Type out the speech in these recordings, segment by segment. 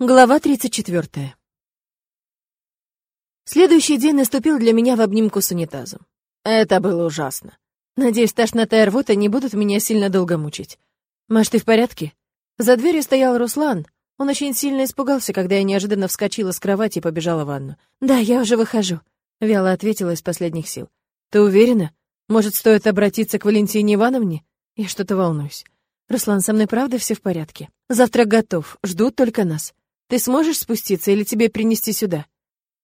Глава 34. Следующий день наступил для меня в обнимку с унитазом. Это было ужасно. Надеюсь, тошнота и рвота не будут меня сильно долго мучить. Маш, ты в порядке? За дверью стоял Руслан. Он очень сильно испугался, когда я неожиданно вскочила с кровати и побежала в ванну. «Да, я уже выхожу», — вяло ответила из последних сил. «Ты уверена? Может, стоит обратиться к Валентине Ивановне? Я что-то волнуюсь. Руслан, со мной правда все в порядке? Завтрак готов, ждут только нас. Ты сможешь спуститься или тебе принести сюда?»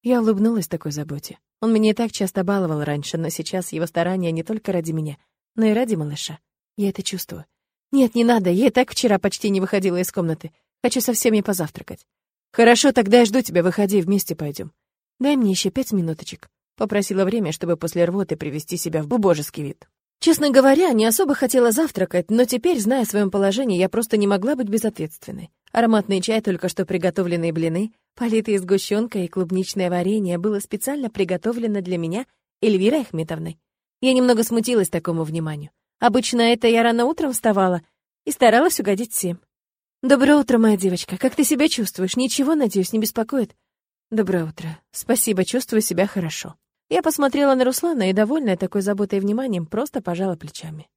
Я улыбнулась такой заботе. Он меня и так часто баловал раньше, но сейчас его старания не только ради меня, но и ради малыша. Я это чувствую. «Нет, не надо, я и так вчера почти не выходила из комнаты. Хочу со всеми позавтракать». «Хорошо, тогда я жду тебя, выходи, вместе пойдем. Дай мне еще пять минуточек». Попросила время, чтобы после рвоты привести себя в бубожеский вид. Честно говоря, не особо хотела завтракать, но теперь, зная о своем положении, я просто не могла быть безответственной. Ароматный чай, только что приготовленные блины, политые сгущенкой и клубничное варенье было специально приготовлено для меня Эльвирой Ахметовной. Я немного смутилась такому вниманию. Обычно это я рано утром вставала и старалась угодить всем. «Доброе утро, моя девочка. Как ты себя чувствуешь? Ничего, надеюсь, не беспокоит?» «Доброе утро. Спасибо, чувствую себя хорошо». Я посмотрела на Руслана и, довольная такой заботой и вниманием, просто пожала плечами.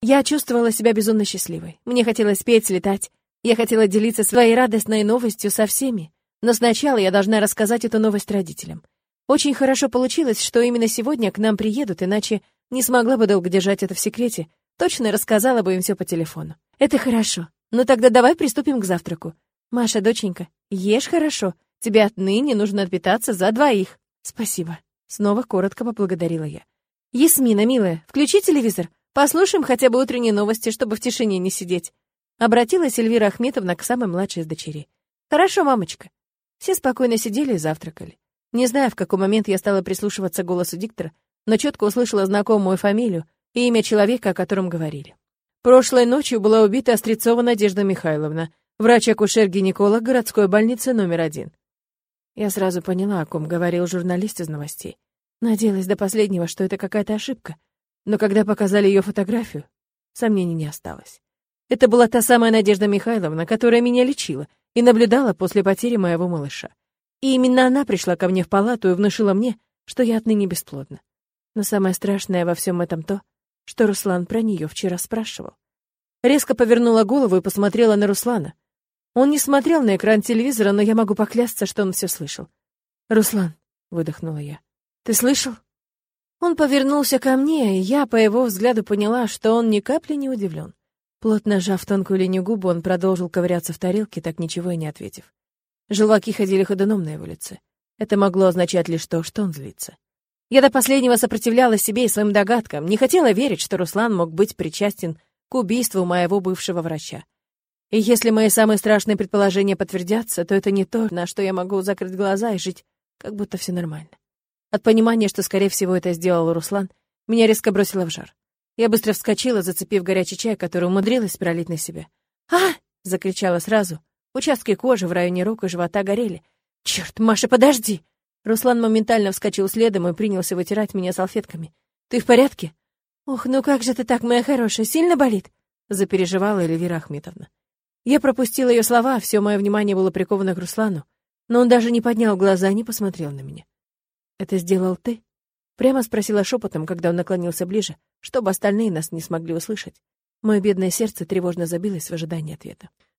Я чувствовала себя безумно счастливой. Мне хотелось петь, летать. Я хотела делиться своей радостной новостью со всеми. Но сначала я должна рассказать эту новость родителям. Очень хорошо получилось, что именно сегодня к нам приедут, иначе не смогла бы долго держать это в секрете. Точно рассказала бы им все по телефону. Это хорошо. Ну тогда давай приступим к завтраку. Маша, доченька, ешь хорошо. Тебе отныне нужно питаться за двоих. Спасибо. Снова коротко поблагодарила я. «Ясмина, милая, включи телевизор. Послушаем хотя бы утренние новости, чтобы в тишине не сидеть». Обратилась Эльвира Ахметовна к самой младшей из дочерей. «Хорошо, мамочка». Все спокойно сидели и завтракали. Не знаю, в какой момент я стала прислушиваться к голосу диктора, но четко услышала знакомую фамилию и имя человека, о котором говорили. Прошлой ночью была убита Острецова Надежда Михайловна, врач-акушер-гинеколог городской больницы номер один. Я сразу поняла, о ком говорил журналист из новостей. Надеялась до последнего, что это какая-то ошибка. Но когда показали ее фотографию, сомнений не осталось. Это была та самая Надежда Михайловна, которая меня лечила и наблюдала после потери моего малыша. И именно она пришла ко мне в палату и внушила мне, что я отныне бесплодна. Но самое страшное во всем этом то, что Руслан про нее вчера спрашивал. Резко повернула голову и посмотрела на Руслана. Он не смотрел на экран телевизора, но я могу поклясться, что он все слышал. «Руслан», — выдохнула я, — «ты слышал?» Он повернулся ко мне, и я по его взгляду поняла, что он ни капли не удивлен. Плотно сжав тонкую линию губы, он продолжил ковыряться в тарелке, так ничего и не ответив. Желваки ходили ходуном на его лице. Это могло означать лишь то, что он злится. Я до последнего сопротивлялась себе и своим догадкам, не хотела верить, что Руслан мог быть причастен к убийству моего бывшего врача. И если мои самые страшные предположения подтвердятся, то это не то, на что я могу закрыть глаза и жить, как будто все нормально. От понимания, что, скорее всего, это сделал Руслан, меня резко бросило в жар. Я быстро вскочила, зацепив горячий чай, который умудрилась пролить на себя. «А!» — закричала сразу. Участки кожи в районе рук и живота горели. «Черт, Маша, подожди!» Руслан моментально вскочил следом и принялся вытирать меня салфетками. «Ты в порядке?» «Ох, ну как же ты так, моя хорошая, сильно болит?» — запереживала Эльвира Ахметовна. Я пропустила ее слова, все мое внимание было приковано к Руслану, но он даже не поднял глаза, не посмотрел на меня. «Это сделал ты?» Прямо спросила шепотом, когда он наклонился ближе, чтобы остальные нас не смогли услышать. Мое бедное сердце тревожно забилось в ожидании ответа.